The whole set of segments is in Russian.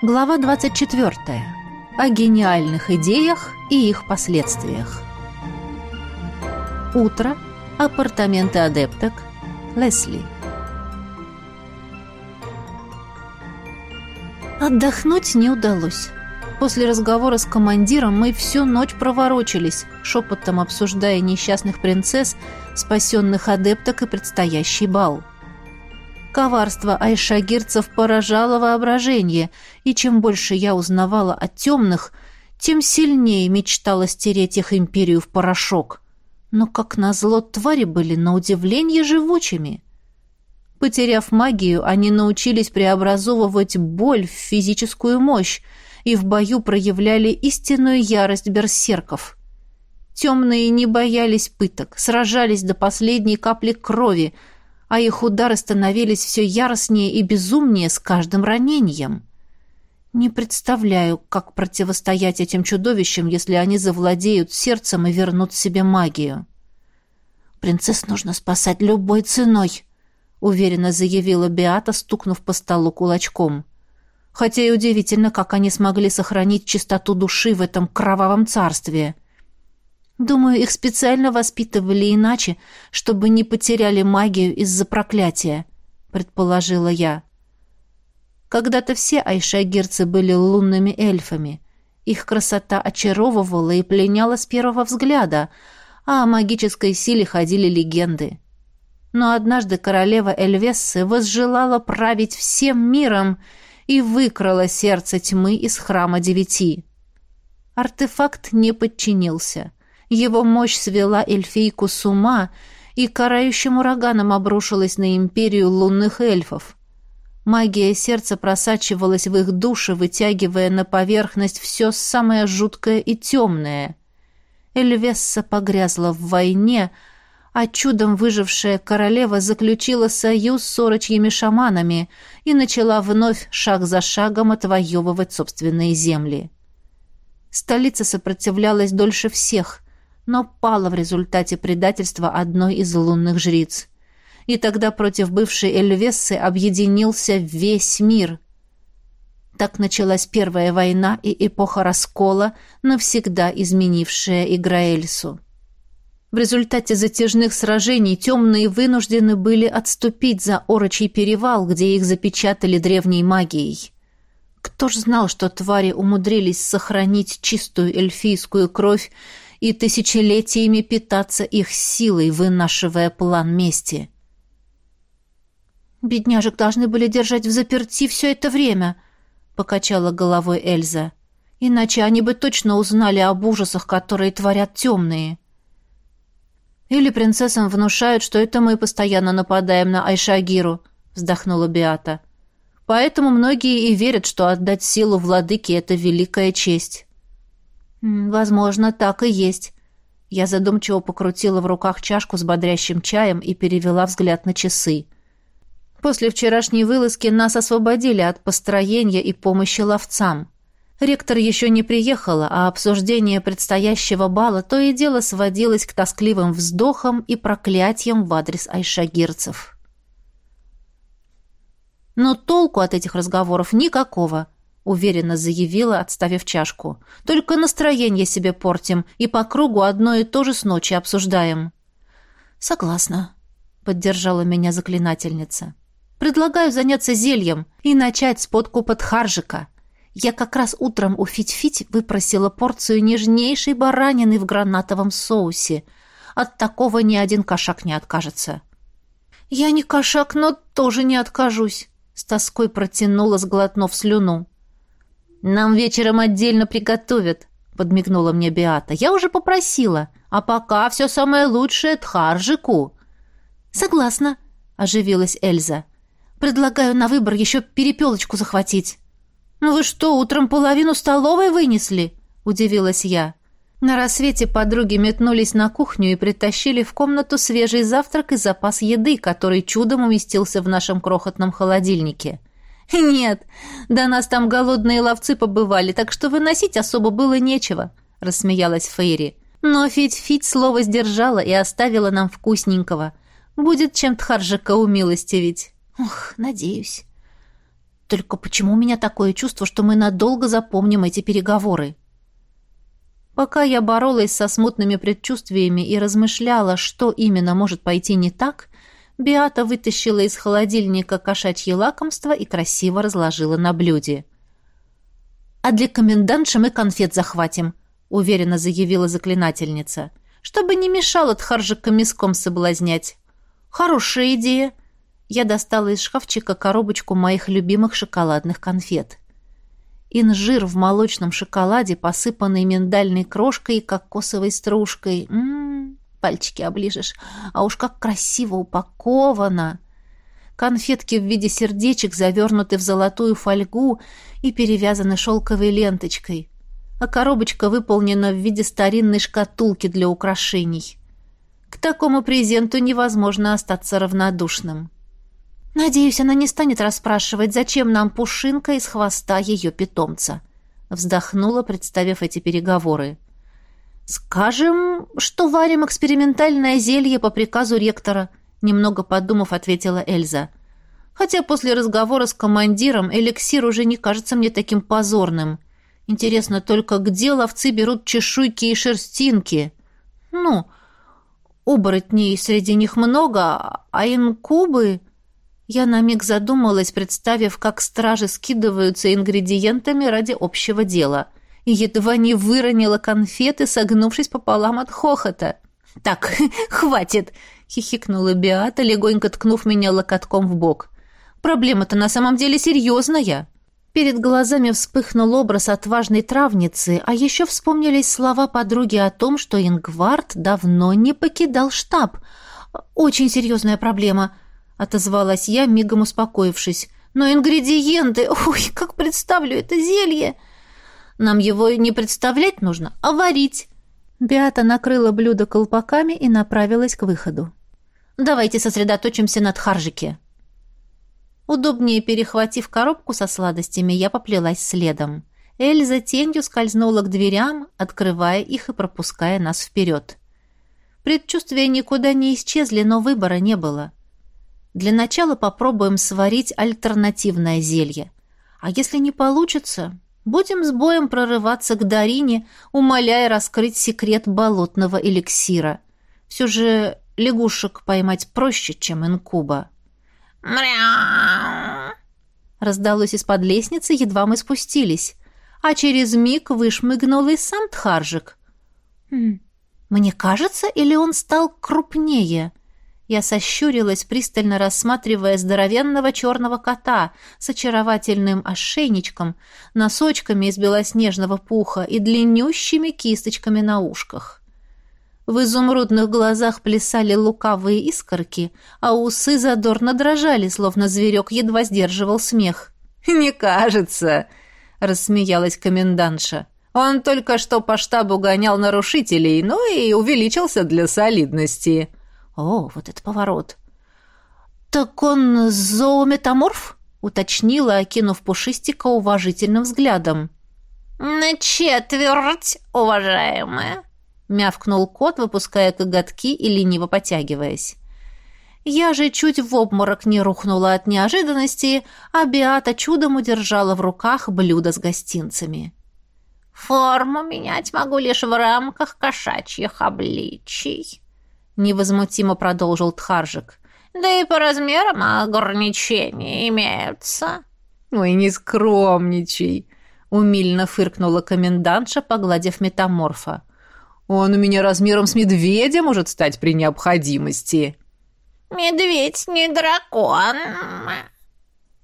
Глава 24. О гениальных идеях и их последствиях. Утро. Апартаменты адепток. Лесли. Отдохнуть не удалось. После разговора с командиром мы всю ночь проворочились, шепотом обсуждая несчастных принцесс, спасенных адепток и предстоящий бал. Коварство айшагирцев поражало воображение, и чем больше я узнавала о темных, тем сильнее мечтала стереть их империю в порошок. Но, как назло, твари были на удивление живучими. Потеряв магию, они научились преобразовывать боль в физическую мощь и в бою проявляли истинную ярость берсерков. Темные не боялись пыток, сражались до последней капли крови, а их удары становились все яростнее и безумнее с каждым ранением. Не представляю, как противостоять этим чудовищам, если они завладеют сердцем и вернут себе магию. «Принцесс нужно спасать любой ценой», — уверенно заявила Беата, стукнув по столу кулачком. Хотя и удивительно, как они смогли сохранить чистоту души в этом кровавом царстве — Думаю, их специально воспитывали иначе, чтобы не потеряли магию из-за проклятия, предположила я. Когда-то все айшагирцы были лунными эльфами. Их красота очаровывала и пленяла с первого взгляда, а о магической силе ходили легенды. Но однажды королева Эльвессы возжелала править всем миром и выкрала сердце тьмы из храма девяти. Артефакт не подчинился — его мощь свела эльфийку с ума и карающим ураганом обрушилась на империю лунных эльфов. Магия сердца просачивалась в их души, вытягивая на поверхность все самое жуткое и темное. Эльвесса погрязла в войне, а чудом выжившая королева заключила союз с орочьими шаманами и начала вновь шаг за шагом отвоевывать собственные земли. Столица сопротивлялась дольше всех, но пала в результате предательства одной из лунных жриц. И тогда против бывшей Эльвессы объединился весь мир. Так началась Первая война и эпоха раскола, навсегда изменившая Играэльсу. В результате затяжных сражений темные вынуждены были отступить за Орочий перевал, где их запечатали древней магией. Кто ж знал, что твари умудрились сохранить чистую эльфийскую кровь и тысячелетиями питаться их силой, вынашивая план мести. «Бедняжек должны были держать в заперти все это время», — покачала головой Эльза. «Иначе они бы точно узнали об ужасах, которые творят темные». «Или принцессам внушают, что это мы постоянно нападаем на Айшагиру», — вздохнула Биата. «Поэтому многие и верят, что отдать силу владыке — это великая честь». «Возможно, так и есть». Я задумчиво покрутила в руках чашку с бодрящим чаем и перевела взгляд на часы. После вчерашней вылазки нас освободили от построения и помощи ловцам. Ректор еще не приехала, а обсуждение предстоящего бала то и дело сводилось к тоскливым вздохам и проклятиям в адрес айшагирцев. Но толку от этих разговоров никакого уверенно заявила, отставив чашку. Только настроение себе портим и по кругу одно и то же с ночи обсуждаем. Согласна, поддержала меня заклинательница. Предлагаю заняться зельем и начать с подкупа тхаржика. Я как раз утром у Фить-Фить выпросила порцию нежнейшей баранины в гранатовом соусе. От такого ни один кошак не откажется. Я не кошак, но тоже не откажусь, с тоской протянула, сглотнув слюну. «Нам вечером отдельно приготовят», — подмигнула мне Биата. «Я уже попросила. А пока все самое лучшее Тхаржику». «Согласна», — оживилась Эльза. «Предлагаю на выбор еще перепелочку захватить». «Ну вы что, утром половину столовой вынесли?» — удивилась я. На рассвете подруги метнулись на кухню и притащили в комнату свежий завтрак и запас еды, который чудом уместился в нашем крохотном холодильнике. «Нет, да нас там голодные ловцы побывали, так что выносить особо было нечего», — рассмеялась Фейри. «Но Фить-Фить слово сдержала и оставила нам вкусненького. Будет чем Тхаржика умилостивить». «Ух, надеюсь». Только почему у меня такое чувство, что мы надолго запомним эти переговоры? Пока я боролась со смутными предчувствиями и размышляла, что именно может пойти не так, Биата вытащила из холодильника кошачье лакомство и красиво разложила на блюде. «А для комендантши мы конфет захватим», — уверенно заявила заклинательница, «чтобы не мешало тхаржика миском соблазнять». «Хорошая идея». Я достала из шкафчика коробочку моих любимых шоколадных конфет. Инжир в молочном шоколаде, посыпанный миндальной крошкой и кокосовой стружкой. Ммм, пальчики оближешь. А уж как красиво упаковано! Конфетки в виде сердечек завернуты в золотую фольгу и перевязаны шелковой ленточкой. А коробочка выполнена в виде старинной шкатулки для украшений. К такому презенту невозможно остаться равнодушным. «Надеюсь, она не станет расспрашивать, зачем нам пушинка из хвоста ее питомца», вздохнула, представив эти переговоры. «Скажем, что варим экспериментальное зелье по приказу ректора», немного подумав, ответила Эльза. «Хотя после разговора с командиром эликсир уже не кажется мне таким позорным. Интересно только, где ловцы берут чешуйки и шерстинки? Ну, оборотней среди них много, а инкубы...» Я на миг задумалась, представив, как стражи скидываются ингредиентами ради общего дела, и едва не выронила конфеты, согнувшись пополам от хохота. «Так, хватит!» — хихикнула Биата, легонько ткнув меня локотком в бок. «Проблема-то на самом деле серьезная!» Перед глазами вспыхнул образ отважной травницы, а еще вспомнились слова подруги о том, что Ингвард давно не покидал штаб. «Очень серьезная проблема!» отозвалась я, мигом успокоившись. Но ингредиенты, ой, как представлю это зелье. Нам его не представлять нужно, а варить. Биата накрыла блюдо колпаками и направилась к выходу. Давайте сосредоточимся на тхаржике. Удобнее перехватив коробку со сладостями, я поплелась следом. Эльза тенью скользнула к дверям, открывая их и пропуская нас вперед. Предчувствия никуда не исчезли, но выбора не было. Для начала попробуем сварить альтернативное зелье. А если не получится, будем с боем прорываться к Дарине, умоляя раскрыть секрет болотного эликсира. Все же лягушек поймать проще, чем инкуба. «Мряу!» Раздалось из-под лестницы, едва мы спустились, а через миг вышмыгнул и сам Тхаржик. «Хм, «Мне кажется, или он стал крупнее?» Я сощурилась, пристально рассматривая здоровенного черного кота с очаровательным ошейничком, носочками из белоснежного пуха и длиннющими кисточками на ушках. В изумрудных глазах плясали лукавые искорки, а усы задорно дрожали, словно зверек едва сдерживал смех. «Не кажется», — рассмеялась комендантша. «Он только что по штабу гонял нарушителей, ну и увеличился для солидности». О, вот это поворот. Так он зоометаморф? уточнила, окинув пушистика уважительным взглядом. На четверть, уважаемая, мявкнул кот, выпуская коготки и лениво потягиваясь. Я же чуть в обморок не рухнула от неожиданности, а Биата чудом удержала в руках блюдо с гостинцами. «Форму менять могу лишь в рамках кошачьих обличий», невозмутимо продолжил Тхаржик. Да и по размерам ограничения имеются. Ой, не скромничай, умильно фыркнула комендантша, погладив метаморфа. Он у меня размером с медведя может стать при необходимости. Медведь не дракон.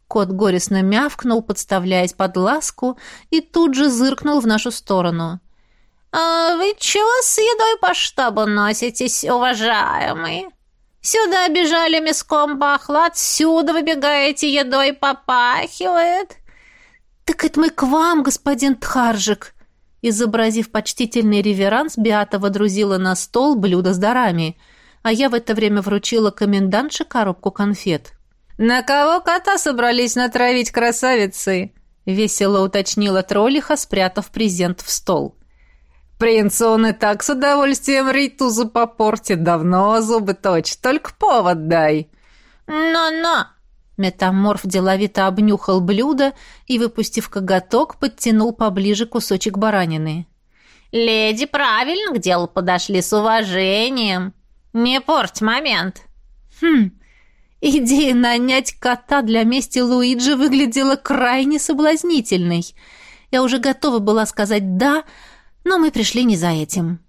Кот горестно мявкнул, подставляясь под ласку, и тут же зыркнул в нашу сторону. «А вы чего с едой по штабу носитесь, уважаемый? Сюда бежали миском пахло, отсюда выбегаете, едой попахивает». «Так это мы к вам, господин Тхаржик!» Изобразив почтительный реверанс, Биата водрузила на стол блюдо с дарами, а я в это время вручила комендантше коробку конфет. «На кого кота собрались натравить красавицы?» — весело уточнила троллиха, спрятав презент в стол. Принц он и так с удовольствием рейтузу попортит, давно зубы точит, только повод дай. Но-но, Метаморф деловито обнюхал блюдо и, выпустив коготок, подтянул поближе кусочек баранины. «Леди правильно к делу подошли с уважением. Не порть момент». «Хм, идея нанять кота для мести Луиджи выглядела крайне соблазнительной. Я уже готова была сказать «да», но мы пришли не за этим».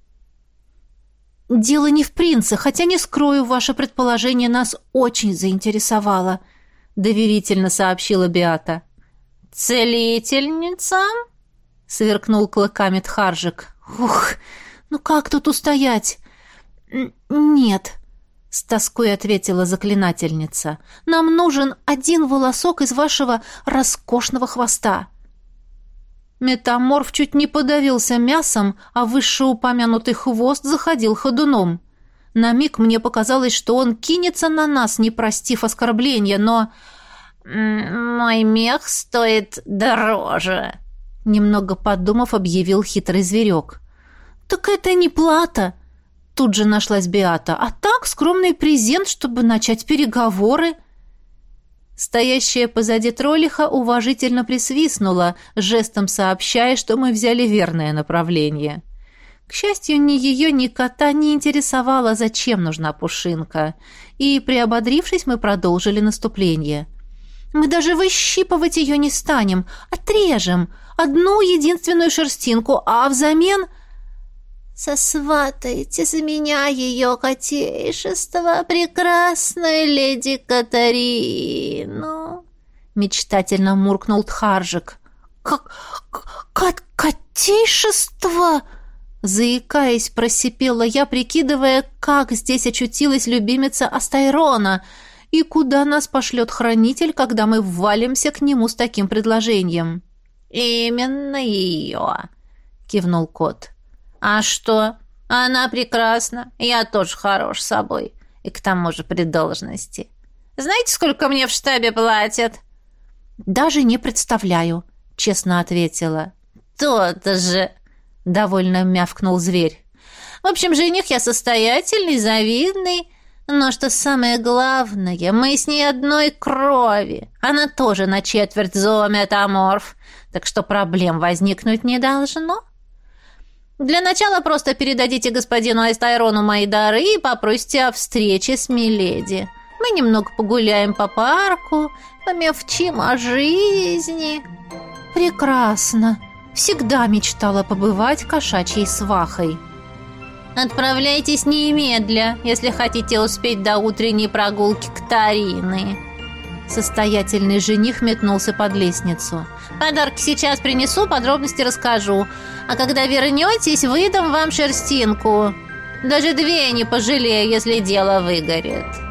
«Дело не в принце, хотя, не скрою, ваше предположение нас очень заинтересовало», — доверительно сообщила Биата. «Целительница?» — сверкнул клыками Тхаржик. «Ух, ну как тут устоять?» «Нет», — с тоской ответила заклинательница. «Нам нужен один волосок из вашего роскошного хвоста». Метаморф чуть не подавился мясом, а вышеупомянутый хвост заходил ходуном. На миг мне показалось, что он кинется на нас, не простив оскорбления, но... «Мой мех стоит дороже», — немного подумав, объявил хитрый зверек. «Так это не плата», — тут же нашлась Беата, «а так скромный презент, чтобы начать переговоры». Стоящая позади троллиха уважительно присвистнула, жестом сообщая, что мы взяли верное направление. К счастью, ни ее, ни кота не интересовало, зачем нужна пушинка, и, приободрившись, мы продолжили наступление. «Мы даже выщипывать ее не станем, отрежем, одну единственную шерстинку, а взамен...» «Сосватайте за меня ее котейшество, прекрасная леди Катарину!» Мечтательно муркнул Тхаржик. «Как... как... котейшество!» Заикаясь, просипела я, прикидывая, как здесь очутилась любимица Астайрона и куда нас пошлет хранитель, когда мы ввалимся к нему с таким предложением. «Именно ее!» — кивнул кот. «А что? Она прекрасна. Я тоже хорош собой. И к тому же при должности. Знаете, сколько мне в штабе платят?» «Даже не представляю», — честно ответила. «То-то же!» — довольно мявкнул зверь. «В общем, жених я состоятельный, завидный, но что самое главное, мы с ней одной крови. Она тоже на четверть зоометаморф, так что проблем возникнуть не должно». Для начала просто передадите господину Айстайрону мои дары и попросите о встрече с Миледи. Мы немного погуляем по парку, помевчим о жизни». «Прекрасно. Всегда мечтала побывать кошачьей свахой». «Отправляйтесь немедля, если хотите успеть до утренней прогулки к Тарины». Состоятельный жених метнулся под лестницу. «Подарки сейчас принесу, подробности расскажу. А когда вернетесь, выдам вам шерстинку. Даже две не пожалею, если дело выгорит».